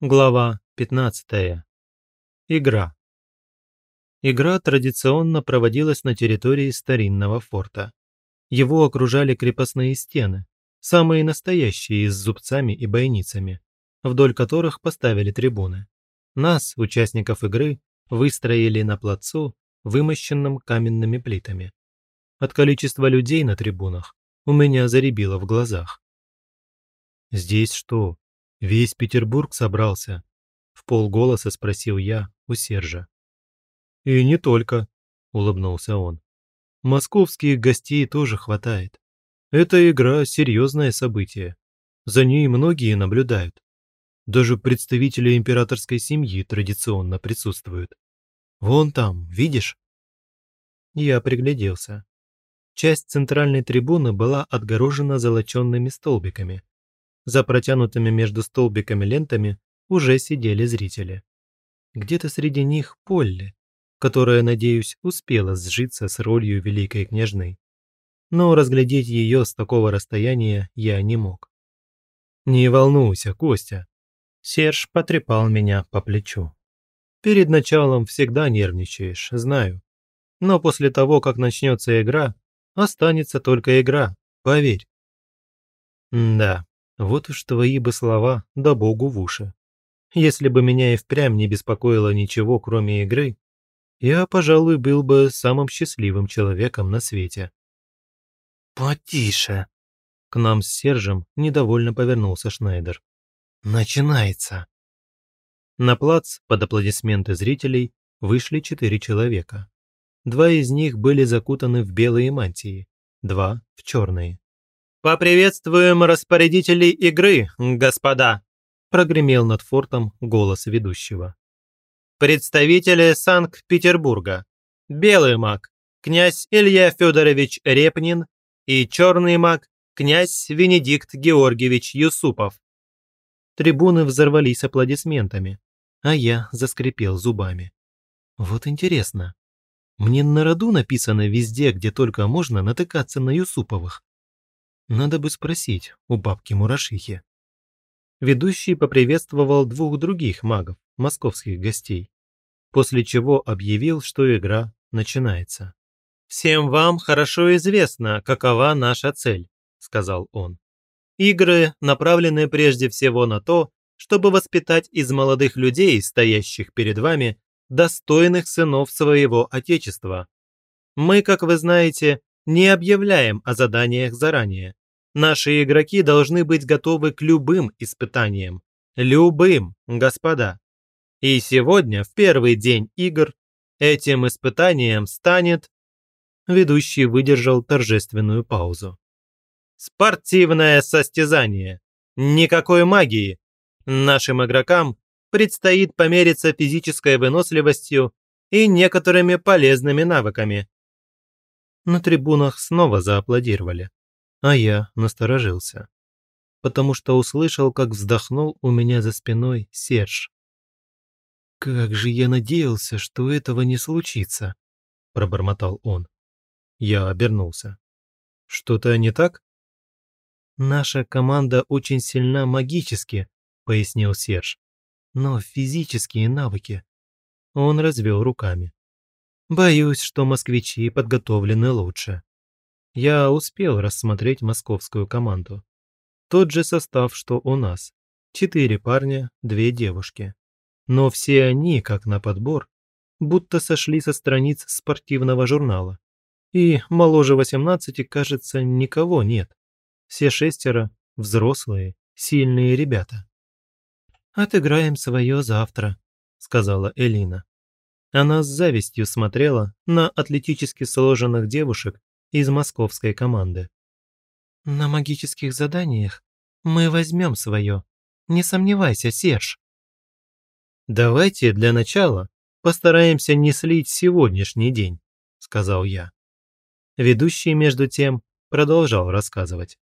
Глава 15. Игра. Игра традиционно проводилась на территории старинного форта. Его окружали крепостные стены, самые настоящие с зубцами и бойницами, вдоль которых поставили трибуны. Нас, участников игры, выстроили на плацу, вымощенном каменными плитами. От количества людей на трибунах у меня заребило в глазах. «Здесь что, «Весь Петербург собрался?» – в полголоса спросил я у Сержа. «И не только», – улыбнулся он. «Московских гостей тоже хватает. Эта игра – серьезное событие. За ней многие наблюдают. Даже представители императорской семьи традиционно присутствуют. Вон там, видишь?» Я пригляделся. Часть центральной трибуны была отгорожена золоченными столбиками, за протянутыми между столбиками лентами уже сидели зрители. Где-то среди них Полли, которая, надеюсь, успела сжиться с ролью великой княжны. Но разглядеть ее с такого расстояния я не мог. «Не волнуйся, Костя!» Серж потрепал меня по плечу. «Перед началом всегда нервничаешь, знаю. Но после того, как начнется игра, останется только игра, поверь». да, вот уж твои бы слова, да богу в уши. Если бы меня и впрямь не беспокоило ничего, кроме игры, я, пожалуй, был бы самым счастливым человеком на свете. «Потише!» К нам с Сержем недовольно повернулся Шнайдер. «Начинается!» На плац под аплодисменты зрителей вышли четыре человека. Два из них были закутаны в белые мантии, два – в черные. «Поприветствуем распорядителей игры, господа!» прогремел над фортом голос ведущего. «Представители Санкт-Петербурга. Белый маг, князь Илья Федорович Репнин и черный маг, князь Венедикт Георгиевич Юсупов». Трибуны взорвались аплодисментами, а я заскрипел зубами. Вот интересно, мне на роду написано везде, где только можно натыкаться на Юсуповых. Надо бы спросить у бабки-мурашихи. Ведущий поприветствовал двух других магов, московских гостей, после чего объявил, что игра начинается. «Всем вам хорошо известно, какова наша цель», – сказал он. «Игры направлены прежде всего на то, чтобы воспитать из молодых людей, стоящих перед вами, достойных сынов своего Отечества. Мы, как вы знаете, не объявляем о заданиях заранее. Наши игроки должны быть готовы к любым испытаниям. Любым, господа. И сегодня, в первый день игр, этим испытанием станет... Ведущий выдержал торжественную паузу. Спортивное состязание. Никакой магии. Нашим игрокам предстоит помериться физической выносливостью и некоторыми полезными навыками, на трибунах снова зааплодировали, а я насторожился, потому что услышал, как вздохнул у меня за спиной Серж. «Как же я надеялся, что этого не случится», – пробормотал он. Я обернулся. «Что-то не так?» «Наша команда очень сильна магически», – пояснил Серж. «Но физические навыки...» Он развел руками. Боюсь, что москвичи подготовлены лучше. Я успел рассмотреть московскую команду. Тот же состав, что у нас. Четыре парня, две девушки. Но все они, как на подбор, будто сошли со страниц спортивного журнала. И моложе 18, кажется, никого нет. Все шестеро – взрослые, сильные ребята. «Отыграем свое завтра», – сказала Элина. Она с завистью смотрела на атлетически сложенных девушек из московской команды. «На магических заданиях мы возьмем свое. Не сомневайся, Серж». «Давайте для начала постараемся не слить сегодняшний день», – сказал я. Ведущий, между тем, продолжал рассказывать.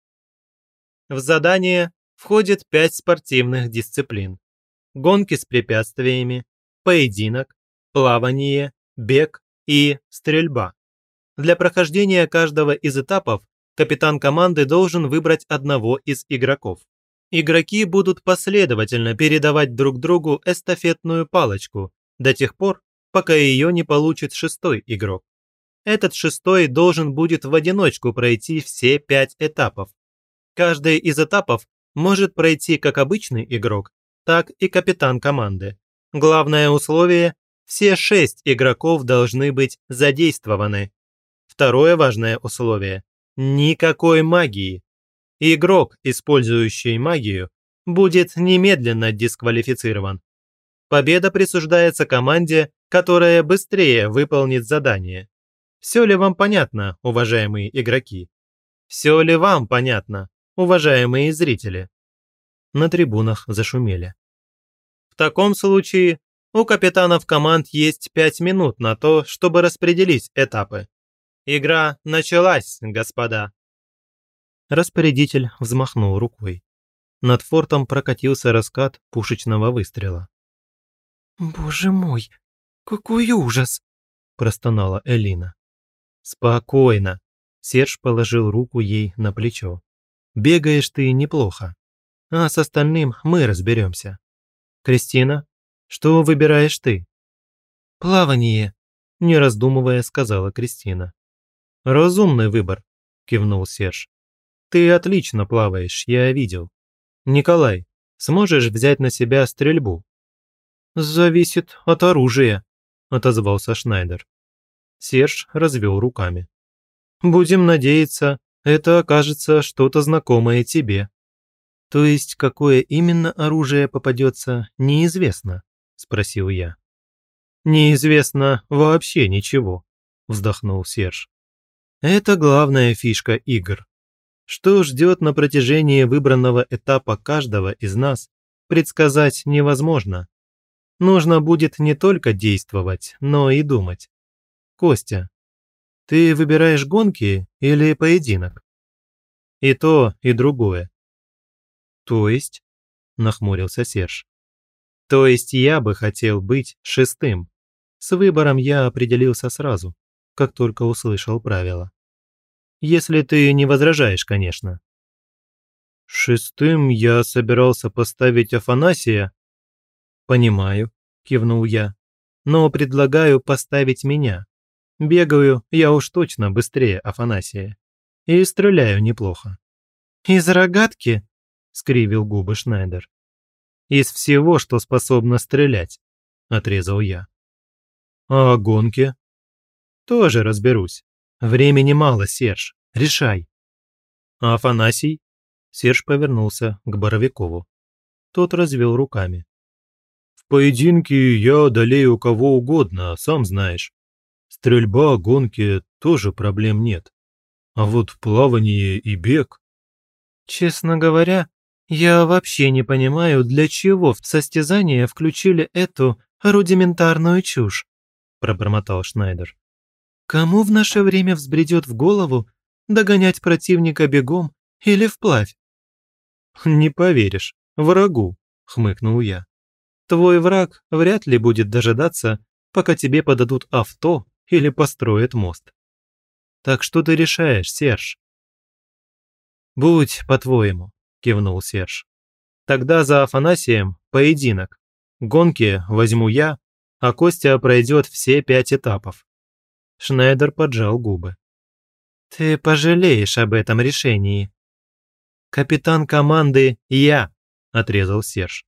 В задание входит пять спортивных дисциплин. Гонки с препятствиями, поединок, плавание, бег и стрельба. Для прохождения каждого из этапов капитан команды должен выбрать одного из игроков. Игроки будут последовательно передавать друг другу эстафетную палочку до тех пор, пока ее не получит шестой игрок. Этот шестой должен будет в одиночку пройти все пять этапов. Каждый из этапов может пройти как обычный игрок, так и капитан команды. Главное условие – все шесть игроков должны быть задействованы. Второе важное условие – никакой магии. Игрок, использующий магию, будет немедленно дисквалифицирован. Победа присуждается команде, которая быстрее выполнит задание. Все ли вам понятно, уважаемые игроки? Все ли вам понятно, уважаемые зрители?» На трибунах зашумели. «В таком случае у капитанов команд есть пять минут на то, чтобы распределить этапы. Игра началась, господа!» Распорядитель взмахнул рукой. Над фортом прокатился раскат пушечного выстрела. «Боже мой, какой ужас!» – простонала Элина. «Спокойно!» – Серж положил руку ей на плечо. «Бегаешь ты неплохо. А с остальным мы разберемся. Кристина, что выбираешь ты?» «Плавание», – не раздумывая сказала Кристина. «Разумный выбор», – кивнул Серж. «Ты отлично плаваешь, я видел. Николай, сможешь взять на себя стрельбу?» «Зависит от оружия», – отозвался Шнайдер. Серж развел руками. «Будем надеяться, это окажется что-то знакомое тебе». «То есть какое именно оружие попадется, неизвестно?» – спросил я. «Неизвестно вообще ничего», – вздохнул Серж. «Это главная фишка игр. Что ждет на протяжении выбранного этапа каждого из нас, предсказать невозможно. Нужно будет не только действовать, но и думать. Костя, ты выбираешь гонки или поединок? И то, и другое. То есть? Нахмурился Серж. То есть я бы хотел быть шестым. С выбором я определился сразу, как только услышал правила. Если ты не возражаешь, конечно. Шестым я собирался поставить Афанасия. Понимаю, кивнул я, но предлагаю поставить меня. Бегаю я уж точно быстрее Афанасия. И стреляю неплохо. «Из рогатки?» – скривил губы Шнайдер. «Из всего, что способно стрелять», – отрезал я. «А гонки?» «Тоже разберусь. Времени мало, Серж. Решай». «А Афанасий?» Серж повернулся к Боровикову. Тот развел руками. «В поединке я одолею кого угодно, сам знаешь. Стрельба, гонки тоже проблем нет. А вот плавание и бег... Честно говоря, я вообще не понимаю, для чего в состязание включили эту рудиментарную чушь, пробормотал Шнайдер. Кому в наше время взбредет в голову догонять противника бегом или вплавь? Не поверишь, врагу, хмыкнул я. Твой враг вряд ли будет дожидаться, пока тебе подадут авто или построит мост. Так что ты решаешь, Серж?» «Будь по-твоему», – кивнул Серж. «Тогда за Афанасием поединок. Гонки возьму я, а Костя пройдет все пять этапов». Шнайдер поджал губы. «Ты пожалеешь об этом решении». «Капитан команды я», – отрезал Серж.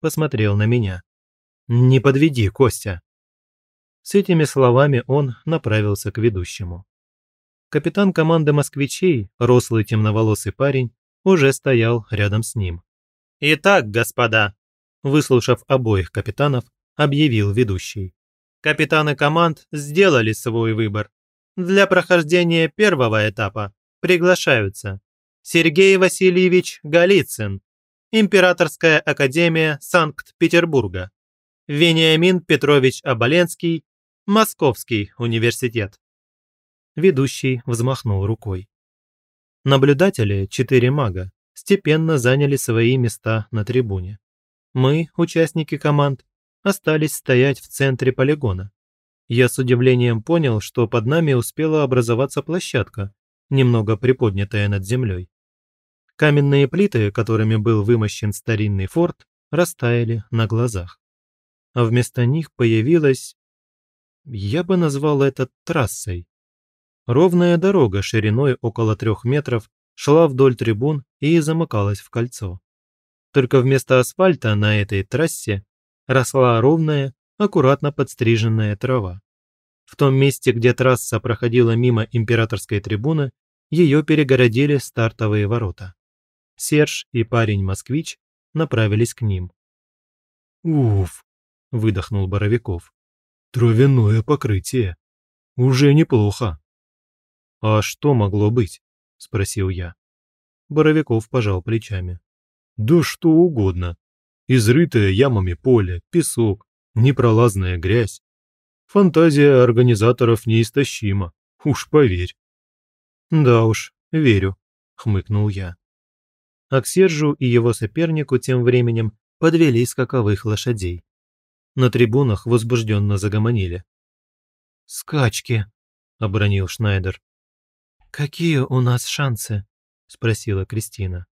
Посмотрел на меня. «Не подведи, Костя». С этими словами он направился к ведущему. Капитан команды москвичей, рослый темноволосый парень, уже стоял рядом с ним. «Итак, господа», выслушав обоих капитанов, объявил ведущий. Капитаны команд сделали свой выбор. Для прохождения первого этапа приглашаются Сергей Васильевич Голицын, Императорская академия Санкт-Петербурга, Вениамин Петрович Оболенский, Московский университет. Ведущий взмахнул рукой. Наблюдатели, четыре мага, степенно заняли свои места на трибуне. Мы, участники команд, остались стоять в центре полигона. Я с удивлением понял, что под нами успела образоваться площадка, немного приподнятая над землей. Каменные плиты, которыми был вымощен старинный форт, растаяли на глазах. А вместо них появилась... Я бы назвал это трассой. Ровная дорога шириной около трех метров шла вдоль трибун и замыкалась в кольцо. Только вместо асфальта на этой трассе росла ровная, аккуратно подстриженная трава. В том месте, где трасса проходила мимо императорской трибуны, ее перегородили стартовые ворота. Серж и парень-москвич направились к ним. «Уф!» – выдохнул Боровиков. «Травяное покрытие. Уже неплохо». «А что могло быть?» – спросил я. Боровиков пожал плечами. «Да что угодно. Изрытое ямами поле, песок, непролазная грязь. Фантазия организаторов неистощима, уж поверь». «Да уж, верю», – хмыкнул я а к Сержу и его сопернику тем временем подвели скаковых лошадей. На трибунах возбужденно загомонили. «Скачки», – обронил Шнайдер. «Какие у нас шансы?» – спросила Кристина.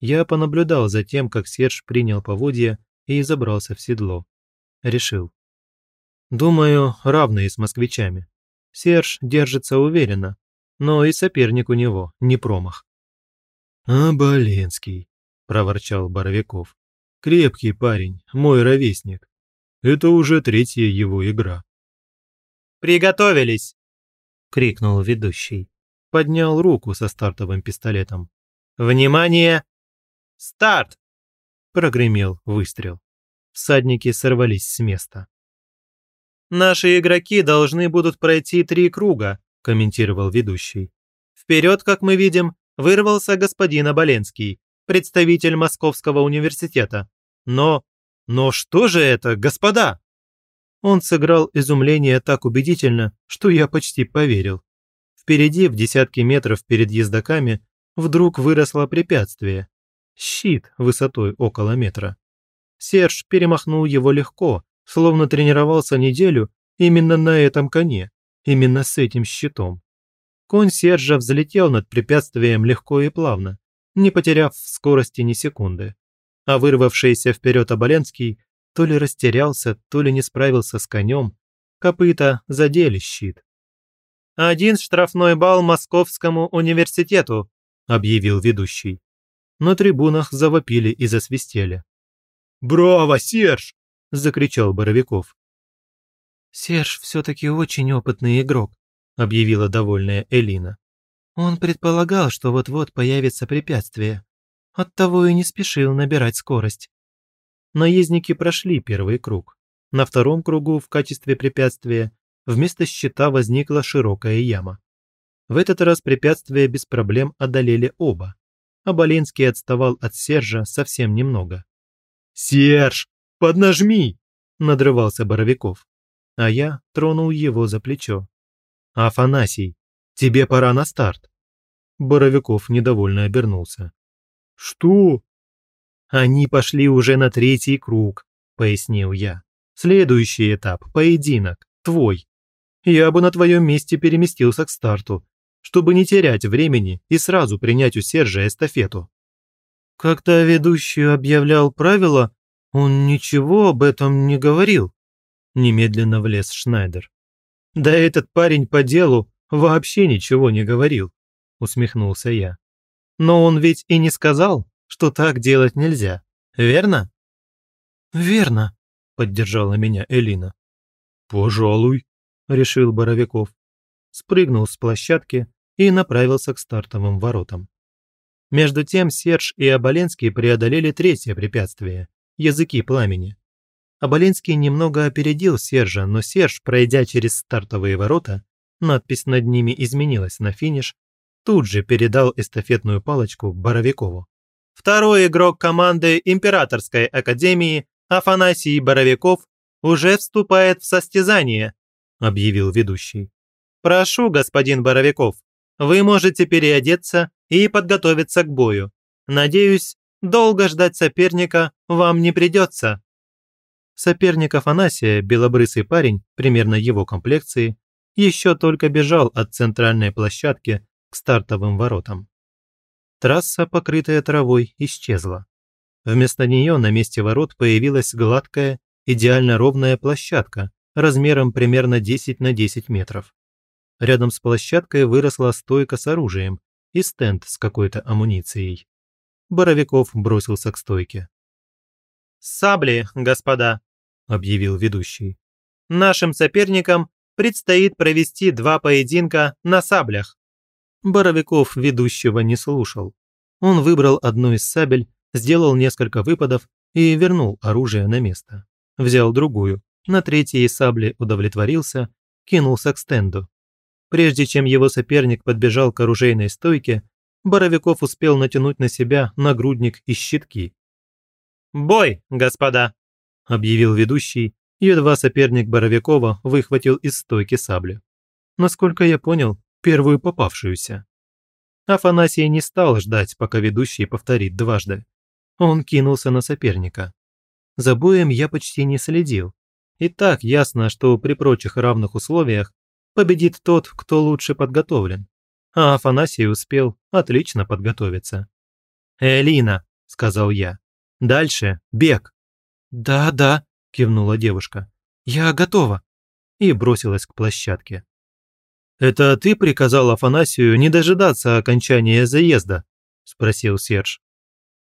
Я понаблюдал за тем, как Серж принял поводья и забрался в седло. Решил. Думаю, равные с москвичами. Серж держится уверенно, но и соперник у него не промах. «Оболенский», – проворчал Боровиков. «Крепкий парень, мой ровесник. Это уже третья его игра». «Приготовились!» – крикнул ведущий. Поднял руку со стартовым пистолетом. «Внимание! Старт!» – прогремел выстрел. Всадники сорвались с места. «Наши игроки должны будут пройти три круга», – комментировал ведущий. «Вперед, как мы видим, вырвался господин Оболенский, представитель Московского университета. Но... но что же это, господа? Он сыграл изумление так убедительно, что я почти поверил. Впереди, в десятки метров перед ездаками, вдруг выросло препятствие. Щит высотой около метра. Серж перемахнул его легко, словно тренировался неделю именно на этом коне, именно с этим щитом. Конь Сержа взлетел над препятствием легко и плавно, не потеряв в скорости ни секунды. А вырвавшийся вперед Оболенский то ли растерялся, то ли не справился с конем, копыта задели щит. «Один штрафной балл Московскому университету», – объявил ведущий. На трибунах завопили и засвистели. «Браво, Серж!» – закричал Боровиков. «Серж все-таки очень опытный игрок», объявила довольная Элина. Он предполагал, что вот-вот появится препятствие. Оттого и не спешил набирать скорость. Наездники прошли первый круг. На втором кругу в качестве препятствия вместо щита возникла широкая яма. В этот раз препятствия без проблем одолели оба. А Боленский отставал от Сержа совсем немного. «Серж, поднажми!» – надрывался Боровиков. А я тронул его за плечо. «Афанасий, тебе пора на старт». Боровиков недовольно обернулся. «Что?» «Они пошли уже на третий круг», – пояснил я. «Следующий этап – поединок, твой. Я бы на твоем месте переместился к старту, чтобы не терять времени и сразу принять у Сержа эстафету». Когда ведущий объявлял правила, он ничего об этом не говорил. Немедленно влез Шнайдер. «Да этот парень по делу вообще ничего не говорил», – усмехнулся я. «Но он ведь и не сказал, что так делать нельзя, верно?» «Верно», – поддержала меня Элина. «Пожалуй», – решил Боровиков. Спрыгнул с площадки и направился к стартовым воротам. Между тем Серж и Оболенский преодолели третье препятствие – языки пламени. Оболенский немного опередил Сержа, но Серж, пройдя через стартовые ворота, надпись над ними изменилась на финиш, тут же передал эстафетную палочку Боровикову. Второй игрок команды Императорской Академии Афанасий Боровиков уже вступает в состязание, объявил ведущий. Прошу, господин Боровиков, вы можете переодеться и подготовиться к бою. Надеюсь, долго ждать соперника вам не придется. Соперник Афанасия, белобрысый парень, примерно его комплекции, еще только бежал от центральной площадки к стартовым воротам. Трасса, покрытая травой, исчезла. Вместо нее на месте ворот появилась гладкая, идеально ровная площадка размером примерно 10 на 10 метров. Рядом с площадкой выросла стойка с оружием и стенд с какой-то амуницией. Боровиков бросился к стойке. «Сабли, господа», – объявил ведущий. «Нашим соперникам предстоит провести два поединка на саблях». Боровиков ведущего не слушал. Он выбрал одну из сабель, сделал несколько выпадов и вернул оружие на место. Взял другую, на третьей сабле удовлетворился, кинулся к стенду. Прежде чем его соперник подбежал к оружейной стойке, Боровиков успел натянуть на себя нагрудник и щитки. «Бой, господа!» – объявил ведущий, едва соперник Боровикова выхватил из стойки саблю. Насколько я понял, первую попавшуюся. Афанасий не стал ждать, пока ведущий повторит дважды. Он кинулся на соперника. За боем я почти не следил. И так ясно, что при прочих равных условиях победит тот, кто лучше подготовлен. А Афанасий успел отлично подготовиться. «Элина», – сказал я. «Дальше бег». «Да, да», – кивнула девушка. «Я готова». И бросилась к площадке. «Это ты приказал Афанасию не дожидаться окончания заезда?» – спросил Серж.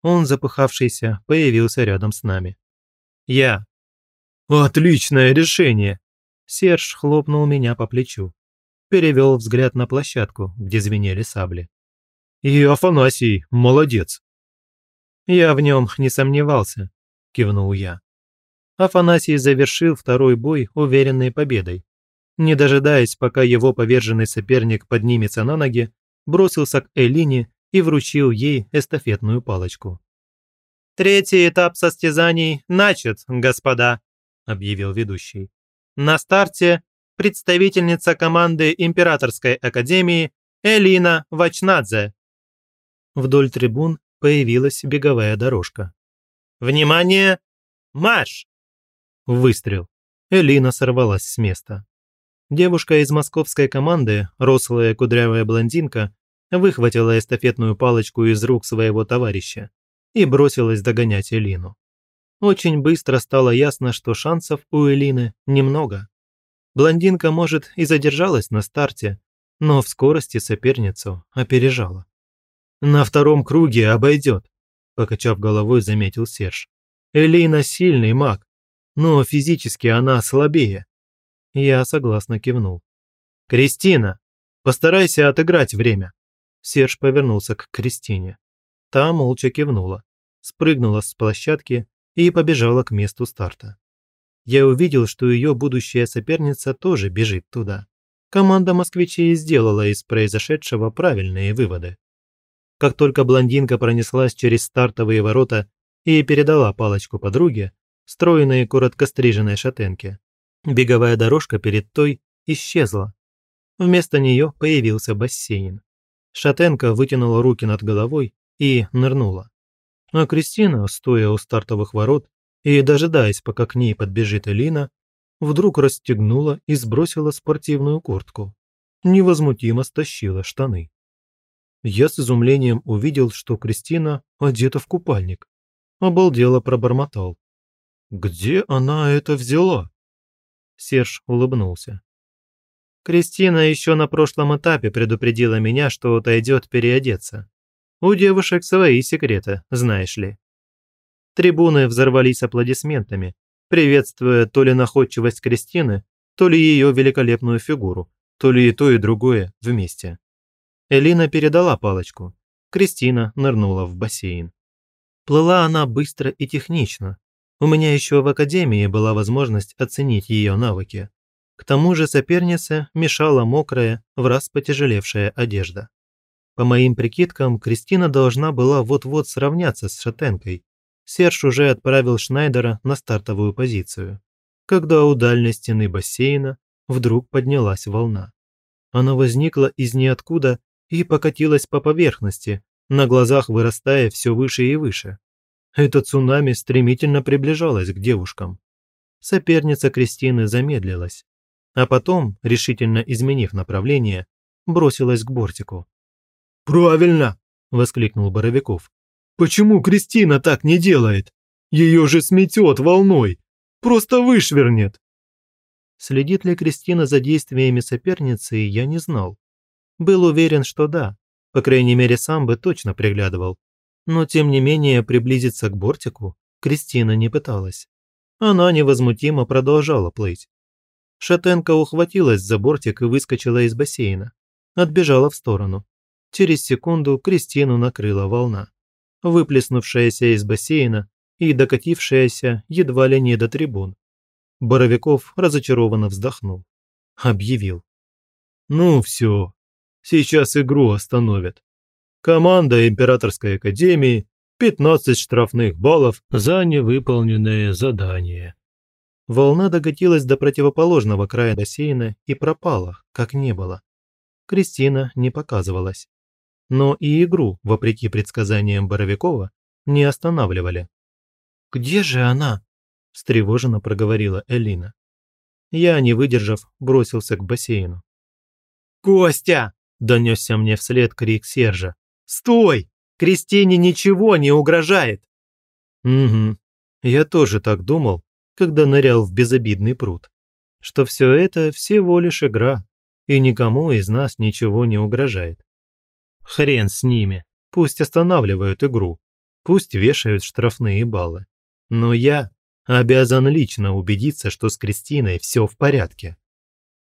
Он, запыхавшийся, появился рядом с нами. «Я». «Отличное решение!» Серж хлопнул меня по плечу. Перевел взгляд на площадку, где звенели сабли. «И Афанасий молодец!» «Я в нем не сомневался», – кивнул я. Афанасий завершил второй бой уверенной победой. Не дожидаясь, пока его поверженный соперник поднимется на ноги, бросился к Элине и вручил ей эстафетную палочку. «Третий этап состязаний начат, господа», – объявил ведущий. На старте представительница команды Императорской Академии Элина Вачнадзе. Вдоль трибун появилась беговая дорожка. «Внимание! Марш!» Выстрел. Элина сорвалась с места. Девушка из московской команды, рослая кудрявая блондинка, выхватила эстафетную палочку из рук своего товарища и бросилась догонять Элину. Очень быстро стало ясно, что шансов у Элины немного. Блондинка, может, и задержалась на старте, но в скорости соперницу опережала. «На втором круге обойдет», – покачав головой, заметил Серж. «Элина сильный маг, но физически она слабее». Я согласно кивнул. «Кристина, постарайся отыграть время». Серж повернулся к Кристине. Та молча кивнула, спрыгнула с площадки и побежала к месту старта. Я увидел, что ее будущая соперница тоже бежит туда. Команда москвичей сделала из произошедшего правильные выводы. Как только блондинка пронеслась через стартовые ворота и передала палочку подруге, стройной коротко стриженной шатенке, беговая дорожка перед той исчезла. Вместо нее появился бассейн. Шатенка вытянула руки над головой и нырнула. А Кристина, стоя у стартовых ворот и дожидаясь, пока к ней подбежит Элина, вдруг расстегнула и сбросила спортивную куртку. Невозмутимо стащила штаны. Я с изумлением увидел, что Кристина одета в купальник. Обалдело пробормотал. «Где она это взяла?» Серж улыбнулся. Кристина еще на прошлом этапе предупредила меня, что отойдет переодеться. У девушек свои секреты, знаешь ли. Трибуны взорвались аплодисментами, приветствуя то ли находчивость Кристины, то ли ее великолепную фигуру, то ли и то, и другое вместе. Элина передала палочку. Кристина нырнула в бассейн. Плыла она быстро и технично. У меня еще в академии была возможность оценить ее навыки. К тому же сопернице мешала мокрая, в раз потяжелевшая одежда. По моим прикидкам, Кристина должна была вот-вот сравняться с Шатенкой. Серж уже отправил Шнайдера на стартовую позицию. Когда у дальней стены бассейна вдруг поднялась волна. Она возникла из ниоткуда и покатилась по поверхности, на глазах вырастая все выше и выше. Это цунами стремительно приближалось к девушкам. Соперница Кристины замедлилась, а потом, решительно изменив направление, бросилась к бортику. «Правильно!» – воскликнул Боровиков. «Почему Кристина так не делает? Ее же сметет волной! Просто вышвернет!» Следит ли Кристина за действиями соперницы, я не знал. Был уверен, что да. По крайней мере, сам бы точно приглядывал. Но тем не менее приблизиться к бортику Кристина не пыталась. Она невозмутимо продолжала плыть. Шатенка ухватилась за бортик и выскочила из бассейна. Отбежала в сторону. Через секунду Кристину накрыла волна, выплеснувшаяся из бассейна и докатившаяся едва ли не до трибун. Боровиков разочарованно вздохнул. Объявил. «Ну все, сейчас игру остановят. Команда Императорской Академии 15 штрафных баллов за невыполненное задание». Волна докатилась до противоположного края бассейна и пропала, как не было. Кристина не показывалась. Но и игру, вопреки предсказаниям Боровикова, не останавливали. «Где же она?» – встревоженно проговорила Элина. Я, не выдержав, бросился к бассейну. «Костя!» – донесся мне вслед крик Сержа. «Стой! Кристине ничего не угрожает!» «Угу. Я тоже так думал, когда нырял в безобидный пруд. Что все это всего лишь игра, и никому из нас ничего не угрожает. Хрен с ними, пусть останавливают игру, пусть вешают штрафные баллы. Но я обязан лично убедиться, что с Кристиной все в порядке.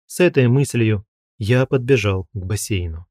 С этой мыслью я подбежал к бассейну.